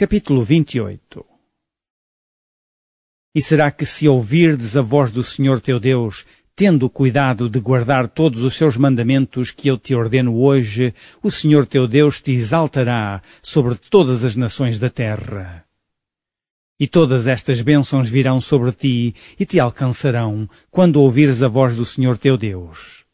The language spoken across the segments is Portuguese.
Capítulo 28 E será que se ouvirdes a voz do Senhor teu Deus, tendo cuidado de guardar todos os seus mandamentos que eu te ordeno hoje, o Senhor teu Deus te exaltará sobre todas as nações da terra. E todas estas bênçãos virão sobre ti e te alcançarão quando ouvires a voz do Senhor teu Deus.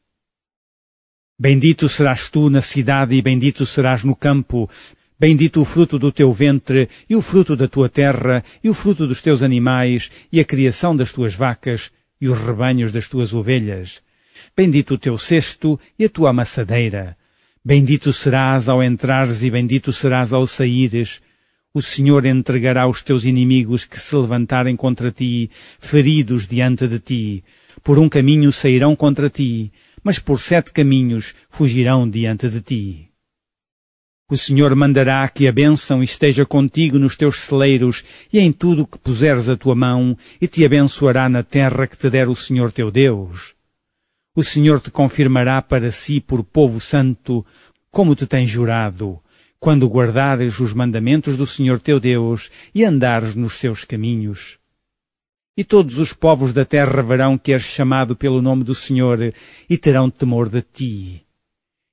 Bendito serás tu na cidade e bendito serás no campo, Bendito o fruto do teu ventre, e o fruto da tua terra, e o fruto dos teus animais, e a criação das tuas vacas, e os rebanhos das tuas ovelhas. Bendito o teu cesto e a tua amassadeira. Bendito serás ao entrares e bendito serás ao saíres. O Senhor entregará os teus inimigos que se levantarem contra ti, feridos diante de ti. Por um caminho sairão contra ti, mas por sete caminhos fugirão diante de ti. O Senhor mandará que a bênção esteja contigo nos teus celeiros e em tudo que puseres a tua mão, e te abençoará na terra que te der o Senhor teu Deus. O Senhor te confirmará para si por povo santo, como te tem jurado, quando guardares os mandamentos do Senhor teu Deus e andares nos seus caminhos. E todos os povos da terra verão que és chamado pelo nome do Senhor e terão temor de ti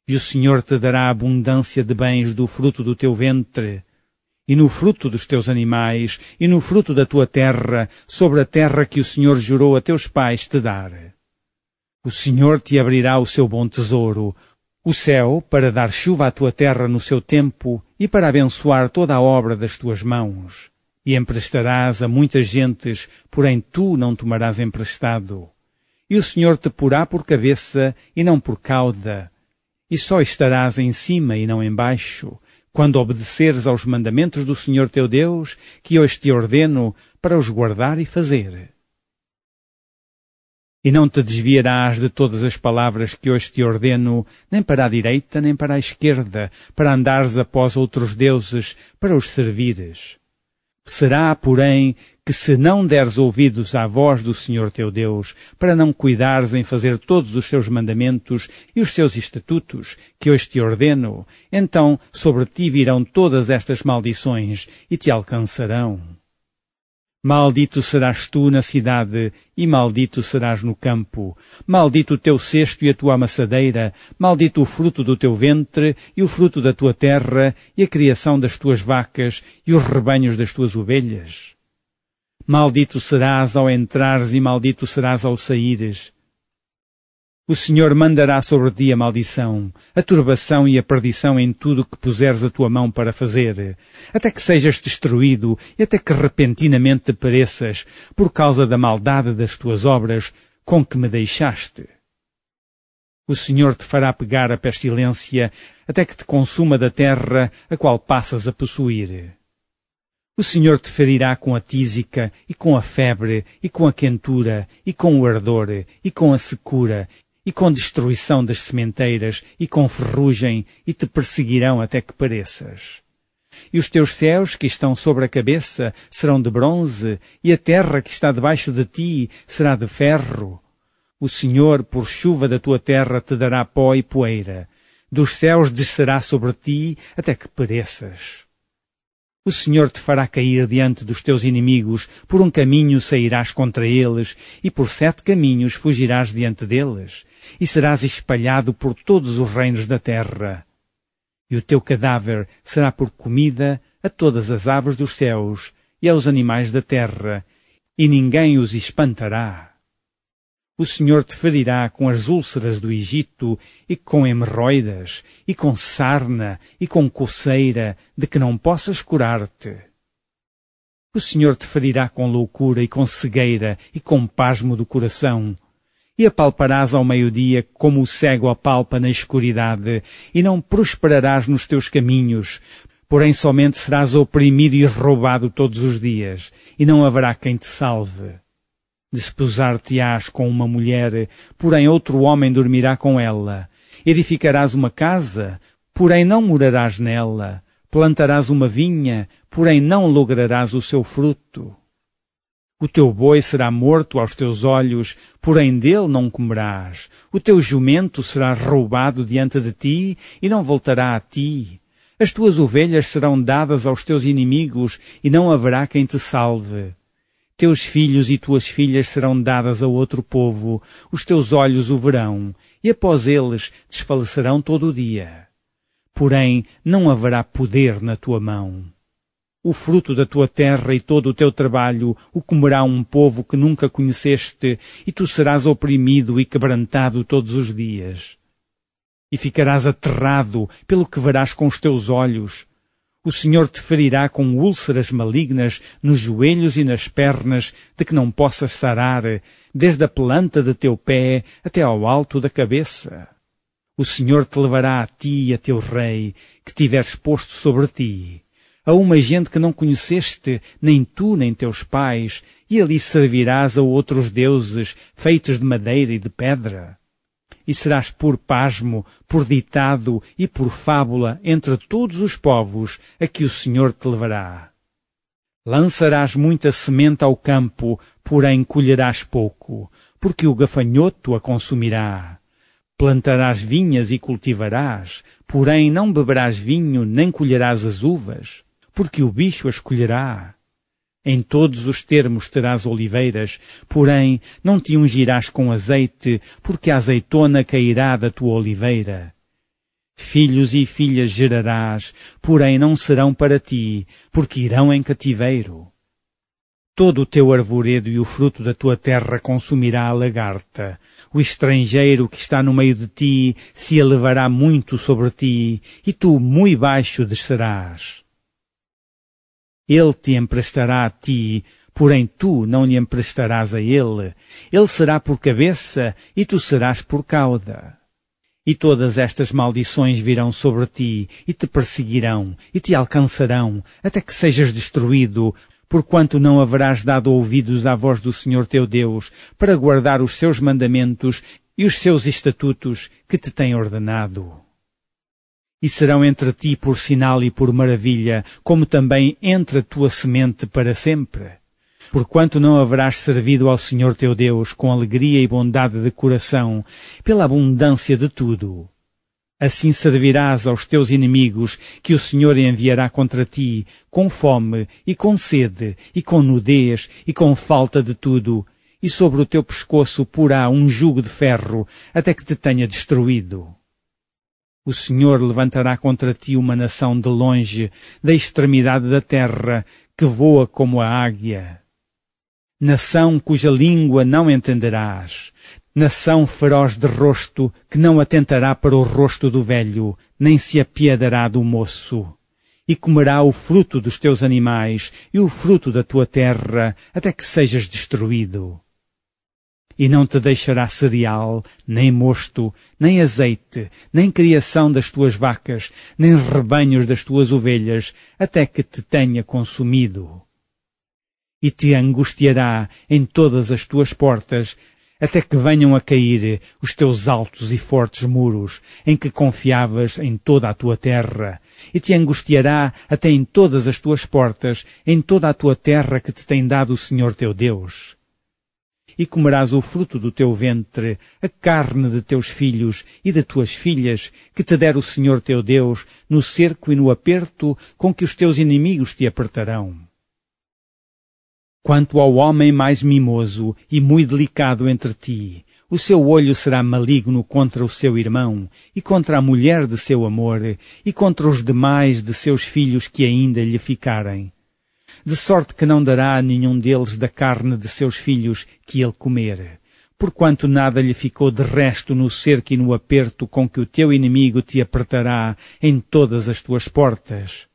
e o Senhor te dará abundância de bens do fruto do teu ventre, e no fruto dos teus animais, e no fruto da tua terra, sobre a terra que o Senhor jurou a teus pais te dar. O Senhor te abrirá o seu bom tesouro, o céu, para dar chuva à tua terra no seu tempo, e para abençoar toda a obra das tuas mãos. E emprestarás a muitas gentes, porém tu não tomarás emprestado. E o Senhor te porá por cabeça e não por cauda, e só estarás em cima e não embaixo, quando obedeceres aos mandamentos do Senhor teu Deus, que hoje te ordeno para os guardar e fazer. E não te desviarás de todas as palavras que hoje te ordeno, nem para a direita, nem para a esquerda, para andares após outros deuses, para os servires. Será, porém, que se não deres ouvidos à voz do Senhor teu Deus, para não cuidares em fazer todos os seus mandamentos e os seus estatutos, que hoje te ordeno, então sobre ti virão todas estas maldições e te alcançarão. Maldito serás tu na cidade, e maldito serás no campo. Maldito o teu cesto e a tua amassadeira, maldito o fruto do teu ventre, e o fruto da tua terra, e a criação das tuas vacas, e os rebanhos das tuas ovelhas. Maldito serás ao entrares e maldito serás ao saíres. O Senhor mandará sobre ti a maldição, a turbação e a perdição em tudo que puseres a tua mão para fazer, até que sejas destruído e até que repentinamente pereças por causa da maldade das tuas obras com que me deixaste. O Senhor te fará pegar a pestilência até que te consuma da terra a qual passas a possuir. O Senhor te ferirá com a tísica, e com a febre, e com a quentura, e com o ardor, e com a secura, e com destruição das sementeiras, e com ferrugem, e te perseguirão até que pareças. E os teus céus que estão sobre a cabeça serão de bronze, e a terra que está debaixo de ti será de ferro. O Senhor, por chuva da tua terra, te dará pó e poeira. Dos céus descerá sobre ti até que pereças. O Senhor te fará cair diante dos teus inimigos, por um caminho sairás contra eles, e por sete caminhos fugirás diante deles, e serás espalhado por todos os reinos da terra. E o teu cadáver será por comida a todas as aves dos céus e aos animais da terra, e ninguém os espantará. O Senhor te ferirá com as úlceras do Egito, e com hemorroidas, e com sarna, e com coceira, de que não possas curar-te. O Senhor te ferirá com loucura e com cegueira, e com pasmo do coração, e apalparás ao meio-dia como o cego apalpa na escuridade, e não prosperarás nos teus caminhos, porém somente serás oprimido e roubado todos os dias, e não haverá quem te salve Desposar-te-ás com uma mulher, porém outro homem dormirá com ela. Edificarás uma casa, porém não morarás nela. Plantarás uma vinha, porém não lograrás o seu fruto. O teu boi será morto aos teus olhos, porém dele não comerás. O teu jumento será roubado diante de ti e não voltará a ti. As tuas ovelhas serão dadas aos teus inimigos e não haverá quem te salve. Teus filhos e tuas filhas serão dadas a outro povo, os teus olhos o verão, e após eles desfalecerão todo o dia. Porém, não haverá poder na tua mão. O fruto da tua terra e todo o teu trabalho o comerá um povo que nunca conheceste, e tu serás oprimido e quebrantado todos os dias. E ficarás aterrado pelo que verás com os teus olhos. O Senhor te ferirá com úlceras malignas nos joelhos e nas pernas, de que não possas sarar, desde a planta de teu pé até ao alto da cabeça. O Senhor te levará a ti e a teu rei, que tiveres posto sobre ti a uma gente que não conheceste, nem tu nem teus pais, e ali servirás a outros deuses, feitos de madeira e de pedra. E serás por pasmo, por ditado e por fábula entre todos os povos a que o Senhor te levará. Lançarás muita semente ao campo, porém colherás pouco, porque o gafanhoto a consumirá. Plantarás vinhas e cultivarás, porém não beberás vinho nem colherás as uvas porque o bicho a escolherá. Em todos os termos terás oliveiras, porém não te ungirás com azeite, porque a azeitona cairá da tua oliveira. Filhos e filhas gerarás, porém não serão para ti, porque irão em cativeiro. Todo o teu arvoredo e o fruto da tua terra consumirá a lagarta. O estrangeiro que está no meio de ti se elevará muito sobre ti, e tu muito baixo descerás. Ele te emprestará a ti, porém tu não lhe emprestarás a ele. Ele será por cabeça e tu serás por cauda. E todas estas maldições virão sobre ti, e te perseguirão, e te alcançarão, até que sejas destruído, porquanto não haverás dado ouvidos à voz do Senhor teu Deus, para guardar os seus mandamentos e os seus estatutos que te tem ordenado e serão entre ti por sinal e por maravilha, como também entre a tua semente para sempre. Porquanto não haverás servido ao Senhor teu Deus com alegria e bondade de coração, pela abundância de tudo. Assim servirás aos teus inimigos, que o Senhor enviará contra ti, com fome, e com sede, e com nudez, e com falta de tudo, e sobre o teu pescoço porá um jugo de ferro, até que te tenha destruído. O Senhor levantará contra ti uma nação de longe, da extremidade da terra, que voa como a águia. Nação cuja língua não entenderás, nação feroz de rosto, que não atentará para o rosto do velho, nem se apiedará do moço. E comerá o fruto dos teus animais e o fruto da tua terra, até que sejas destruído e não te deixará cereal, nem mosto, nem azeite, nem criação das tuas vacas, nem rebanhos das tuas ovelhas, até que te tenha consumido. E te angustiará em todas as tuas portas, até que venham a cair os teus altos e fortes muros, em que confiavas em toda a tua terra, e te angustiará até em todas as tuas portas, em toda a tua terra que te tem dado o Senhor teu Deus e comerás o fruto do teu ventre, a carne de teus filhos e de tuas filhas, que te der o Senhor teu Deus, no cerco e no aperto com que os teus inimigos te apertarão. Quanto ao homem mais mimoso e muito delicado entre ti, o seu olho será maligno contra o seu irmão, e contra a mulher de seu amor, e contra os demais de seus filhos que ainda lhe ficarem de sorte que não dará a nenhum deles da carne de seus filhos que ele comer. Porquanto nada lhe ficou de resto no cerco e no aperto com que o teu inimigo te apertará em todas as tuas portas.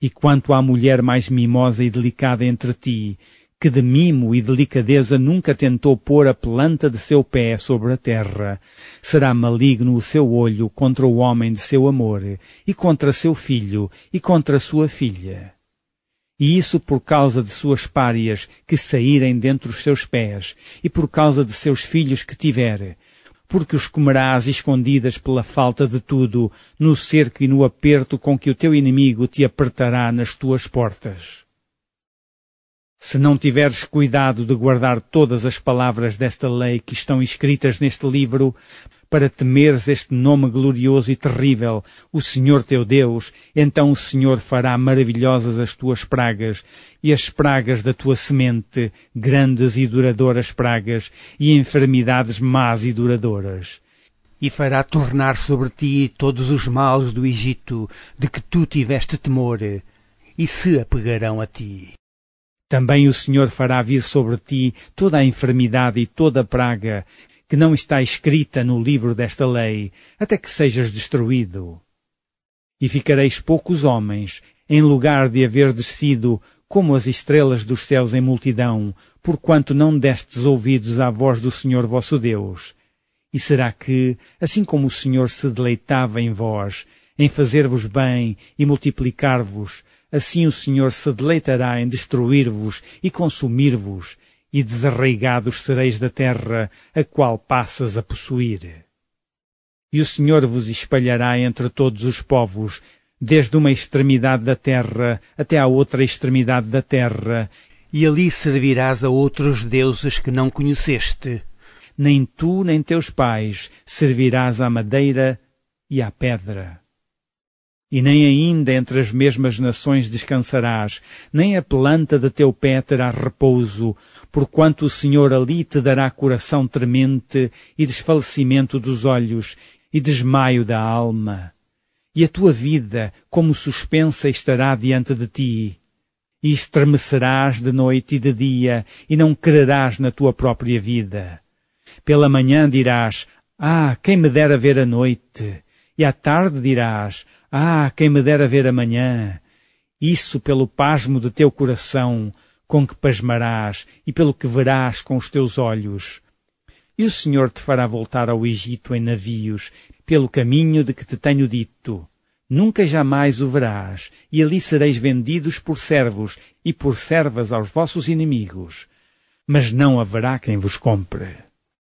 E quanto à mulher mais mimosa e delicada entre ti, que de mimo e delicadeza nunca tentou pôr a planta de seu pé sobre a terra, será maligno o seu olho contra o homem de seu amor, e contra seu filho, e contra sua filha e isso por causa de suas párias que saírem dentre os seus pés, e por causa de seus filhos que tiver, porque os comerás escondidas pela falta de tudo, no cerco e no aperto com que o teu inimigo te apertará nas tuas portas. Se não tiveres cuidado de guardar todas as palavras desta lei que estão escritas neste livro, para temeres este nome glorioso e terrível, o Senhor teu Deus, então o Senhor fará maravilhosas as tuas pragas, e as pragas da tua semente, grandes e duradouras pragas, e enfermidades más e duradouras. E fará tornar sobre ti todos os males do Egito, de que tu tiveste temor, e se apegarão a ti. Também o Senhor fará vir sobre ti toda a enfermidade e toda a praga que não está escrita no livro desta lei, até que sejas destruído. E ficareis poucos homens, em lugar de haver descido como as estrelas dos céus em multidão, porquanto não destes ouvidos à voz do Senhor vosso Deus. E será que, assim como o Senhor se deleitava em vós, em fazer-vos bem e multiplicar-vos, Assim o Senhor se deleitará em destruir-vos e consumir-vos, e desarraigados sereis da terra, a qual passas a possuir. E o Senhor vos espalhará entre todos os povos, desde uma extremidade da terra até à outra extremidade da terra, e ali servirás a outros deuses que não conheceste. Nem tu nem teus pais servirás à madeira e à pedra e nem ainda entre as mesmas nações descansarás, nem a planta de teu pé terá repouso, porquanto o Senhor ali te dará coração tremente e desfalecimento dos olhos e desmaio da alma. E a tua vida, como suspensa, estará diante de ti. E estremecerás de noite e de dia, e não crerás na tua própria vida. Pela manhã dirás, Ah, quem me dera ver a noite! E à tarde dirás, ah, quem me dera ver amanhã! Isso pelo pasmo de teu coração, com que pasmarás, e pelo que verás com os teus olhos. E o Senhor te fará voltar ao Egito em navios, pelo caminho de que te tenho dito. Nunca jamais o verás, e ali sereis vendidos por servos e por servas aos vossos inimigos. Mas não haverá quem vos compre.